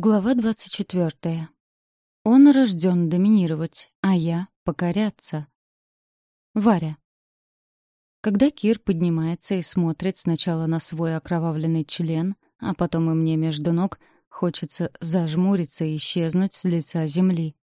Глава 24. Он рожден доминировать, а я — покоряться. Варя. Когда Кир поднимается и смотрит сначала на свой окровавленный член, а потом и мне между ног, хочется зажмуриться и исчезнуть с лица земли.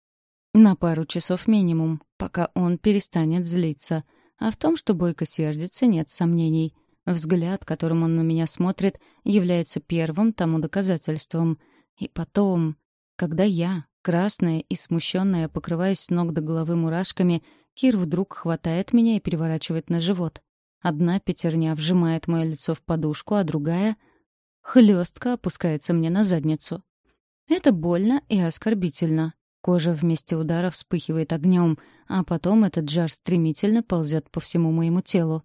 На пару часов минимум, пока он перестанет злиться. А в том, что Бойко сердится, нет сомнений. Взгляд, которым он на меня смотрит, является первым тому доказательством — и потом, когда я, красная и смущенная, покрываюсь с ног до головы мурашками, Кир вдруг хватает меня и переворачивает на живот. Одна пятерня вжимает мое лицо в подушку, а другая хлестко опускается мне на задницу. Это больно и оскорбительно. Кожа вместе удара вспыхивает огнем, а потом этот жар стремительно ползет по всему моему телу.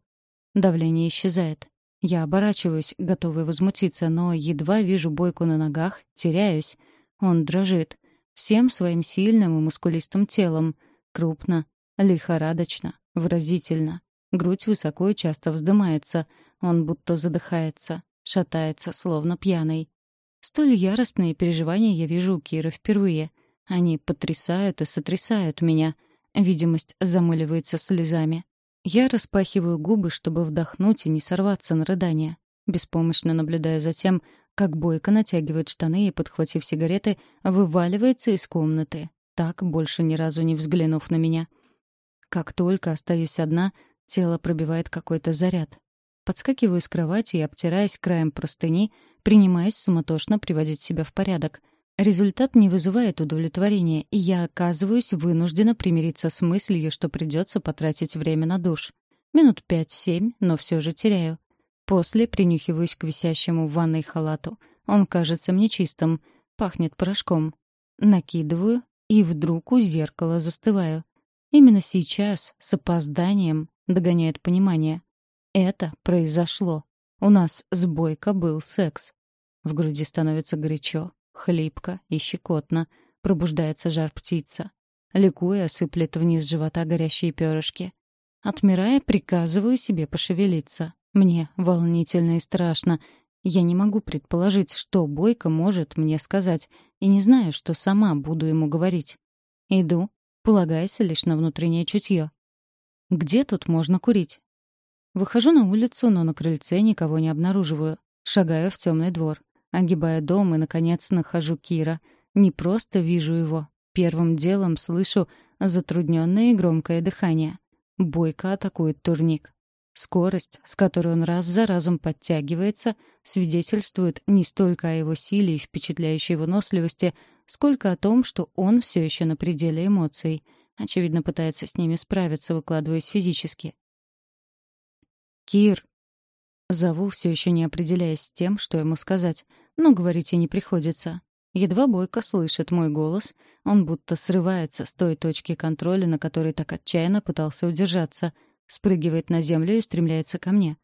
Давление исчезает. Я оборачиваюсь, готовый возмутиться, но едва вижу бойку на ногах, теряюсь. Он дрожит. Всем своим сильным и мускулистым телом. Крупно, лихорадочно, выразительно. Грудь высоко и часто вздымается. Он будто задыхается, шатается, словно пьяный. Столь яростные переживания я вижу у Кира впервые. Они потрясают и сотрясают меня. Видимость замыливается слезами. Я распахиваю губы, чтобы вдохнуть и не сорваться на рыдание. Беспомощно наблюдая за тем, как Бойко натягивает штаны и, подхватив сигареты, вываливается из комнаты, так, больше ни разу не взглянув на меня. Как только остаюсь одна, тело пробивает какой-то заряд. Подскакиваю с кровати и, обтираясь краем простыни, принимаюсь суматошно приводить себя в порядок. Результат не вызывает удовлетворения, и я оказываюсь вынуждена примириться с мыслью, что придется потратить время на душ. Минут пять-семь, но все же теряю. После принюхиваюсь к висящему в ванной халату. Он кажется мне чистым, пахнет порошком. Накидываю, и вдруг у зеркала застываю. Именно сейчас, с опозданием, догоняет понимание. Это произошло. У нас с Бойко был секс. В груди становится горячо. Хлипко и щекотно. Пробуждается жар птица. Ликуя, сыплет вниз живота горящие перышки. Отмирая, приказываю себе пошевелиться. Мне волнительно и страшно. Я не могу предположить, что Бойко может мне сказать, и не знаю, что сама буду ему говорить. Иду, полагаясь лишь на внутреннее чутье. Где тут можно курить? Выхожу на улицу, но на крыльце никого не обнаруживаю. Шагаю в темный двор. Огибая дом и, наконец, нахожу Кира. Не просто вижу его. Первым делом слышу затрудненное и громкое дыхание. Бойко атакует турник. Скорость, с которой он раз за разом подтягивается, свидетельствует не столько о его силе и впечатляющей выносливости, сколько о том, что он все еще на пределе эмоций. Очевидно, пытается с ними справиться, выкладываясь физически. «Кир!» Зову, все еще не определяясь с тем, что ему сказать но говорить и не приходится. Едва Бойко слышит мой голос, он будто срывается с той точки контроля, на которой так отчаянно пытался удержаться, спрыгивает на землю и стремляется ко мне.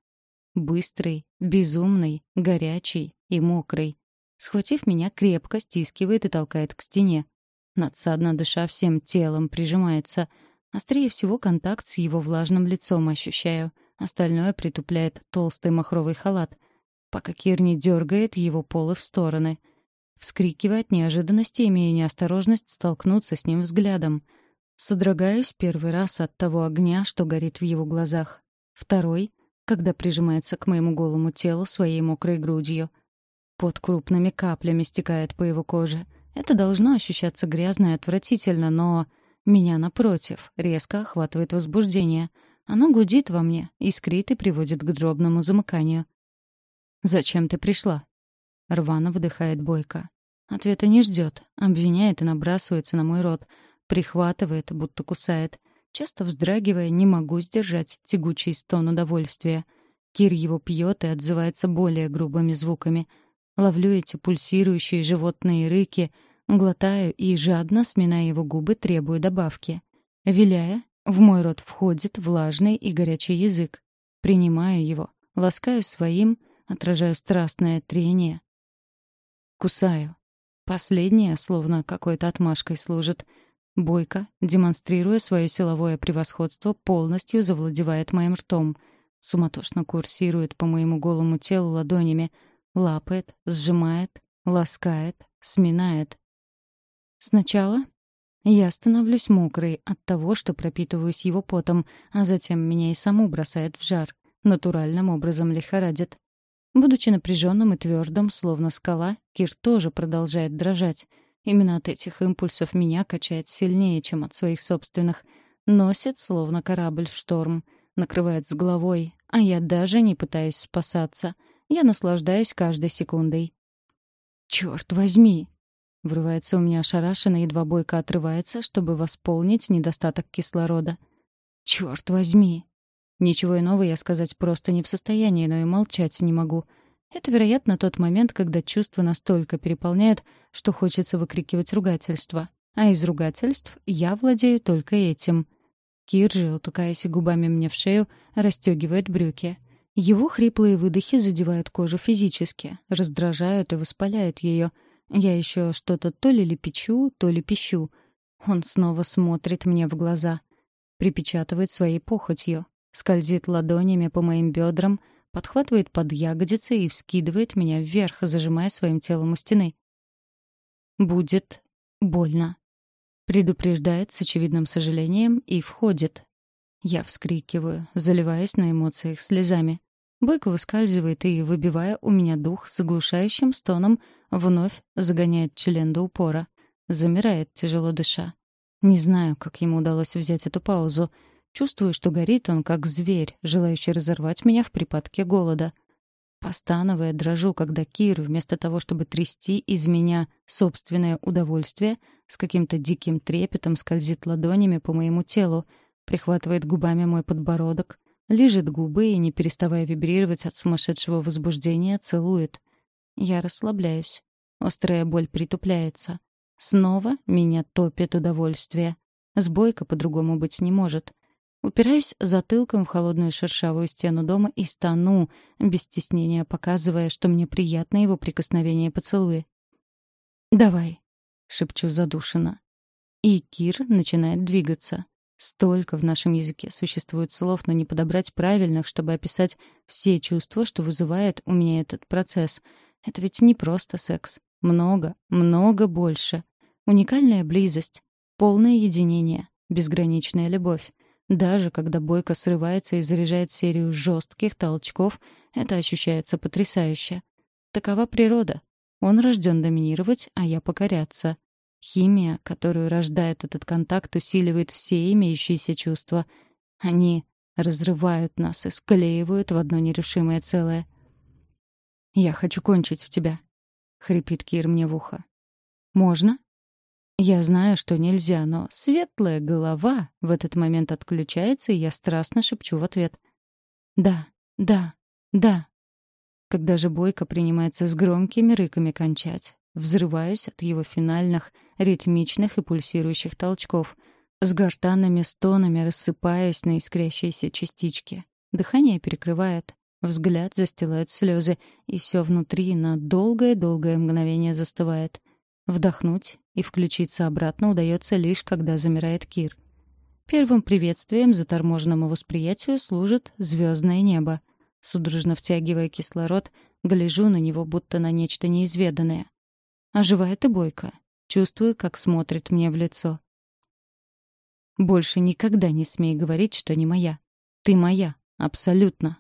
Быстрый, безумный, горячий и мокрый. Схватив меня, крепко стискивает и толкает к стене. Надсадно дыша всем телом прижимается. Острее всего контакт с его влажным лицом ощущаю. Остальное притупляет толстый махровый халат — пока Кир не дергает его полы в стороны. Вскрикивая от неожиданности, имея неосторожность столкнуться с ним взглядом. Содрогаюсь первый раз от того огня, что горит в его глазах. Второй — когда прижимается к моему голому телу своей мокрой грудью. Под крупными каплями стекает по его коже. Это должно ощущаться грязно и отвратительно, но... Меня, напротив, резко охватывает возбуждение. Оно гудит во мне, искрит и приводит к дробному замыканию. «Зачем ты пришла?» Рвано выдыхает Бойко. Ответа не ждет, обвиняет и набрасывается на мой рот. Прихватывает, будто кусает. Часто вздрагивая, не могу сдержать тягучий стон удовольствия. Кир его пьет и отзывается более грубыми звуками. Ловлю эти пульсирующие животные рыки, глотаю и, жадно сминая его губы, требую добавки. Виляя, в мой рот входит влажный и горячий язык. Принимаю его, ласкаю своим, отражаю страстное трение. Кусаю. Последнее, словно какой-то отмашкой служит. Бойко, демонстрируя свое силовое превосходство, полностью завладевает моим ртом. Суматошно курсирует по моему голому телу ладонями, лапает, сжимает, ласкает, сминает. Сначала я становлюсь мокрой от того, что пропитываюсь его потом, а затем меня и саму бросает в жар, натуральным образом лихорадит. Будучи напряженным и твердым, словно скала, Кир тоже продолжает дрожать. Именно от этих импульсов меня качает сильнее, чем от своих собственных. Носит, словно корабль в шторм. Накрывает с головой, а я даже не пытаюсь спасаться. Я наслаждаюсь каждой секундой. «Чёрт возьми!» Врывается у меня ошарашенно, едва бойко отрывается, чтобы восполнить недостаток кислорода. «Чёрт возьми!» Ничего иного я сказать просто не в состоянии, но и молчать не могу. Это, вероятно, тот момент, когда чувства настолько переполняют, что хочется выкрикивать ругательства. А из ругательств я владею только этим. Кир же, утыкаясь губами мне в шею, расстегивает брюки. Его хриплые выдохи задевают кожу физически, раздражают и воспаляют ее. Я еще что-то то ли лепечу, то ли пищу. Он снова смотрит мне в глаза. Припечатывает своей похотью скользит ладонями по моим бедрам, подхватывает под ягодицы и вскидывает меня вверх, зажимая своим телом у стены. «Будет больно», — предупреждает с очевидным сожалением и входит. Я вскрикиваю, заливаясь на эмоциях слезами. Бойко выскальзывает и, выбивая у меня дух с оглушающим стоном, вновь загоняет член до упора. Замирает, тяжело дыша. Не знаю, как ему удалось взять эту паузу — Чувствую, что горит он, как зверь, желающий разорвать меня в припадке голода. Постановая, дрожу, когда Кир, вместо того, чтобы трясти из меня собственное удовольствие, с каким-то диким трепетом скользит ладонями по моему телу, прихватывает губами мой подбородок, лижет губы и, не переставая вибрировать от сумасшедшего возбуждения, целует. Я расслабляюсь. Острая боль притупляется. Снова меня топит удовольствие. Сбойка по-другому быть не может. Упираюсь затылком в холодную шершавую стену дома и стану, без стеснения показывая, что мне приятно его прикосновение и поцелуи. «Давай», — шепчу задушенно. И Кир начинает двигаться. Столько в нашем языке существует слов, но не подобрать правильных, чтобы описать все чувства, что вызывает у меня этот процесс. Это ведь не просто секс. Много, много больше. Уникальная близость, полное единение, безграничная любовь. Даже когда Бойко срывается и заряжает серию жестких толчков, это ощущается потрясающе. Такова природа. Он рожден доминировать, а я покоряться. Химия, которую рождает этот контакт, усиливает все имеющиеся чувства. Они разрывают нас и склеивают в одно нерушимое целое. «Я хочу кончить в тебя», — хрипит Кир мне в ухо. «Можно?» Я знаю, что нельзя, но светлая голова в этот момент отключается, и я страстно шепчу в ответ. «Да, да, да». Когда же Бойко принимается с громкими рыками кончать, взрываюсь от его финальных, ритмичных и пульсирующих толчков. С гортанными стонами рассыпаюсь на искрящиеся частички. Дыхание перекрывает, взгляд застилают слезы, и все внутри на долгое-долгое мгновение застывает. Вдохнуть и включиться обратно удается лишь, когда замирает Кир. Первым приветствием заторможенному восприятию служит звездное небо. Судорожно втягивая кислород, гляжу на него, будто на нечто неизведанное. Оживает и бойко. Чувствую, как смотрит мне в лицо. «Больше никогда не смей говорить, что не моя. Ты моя. Абсолютно.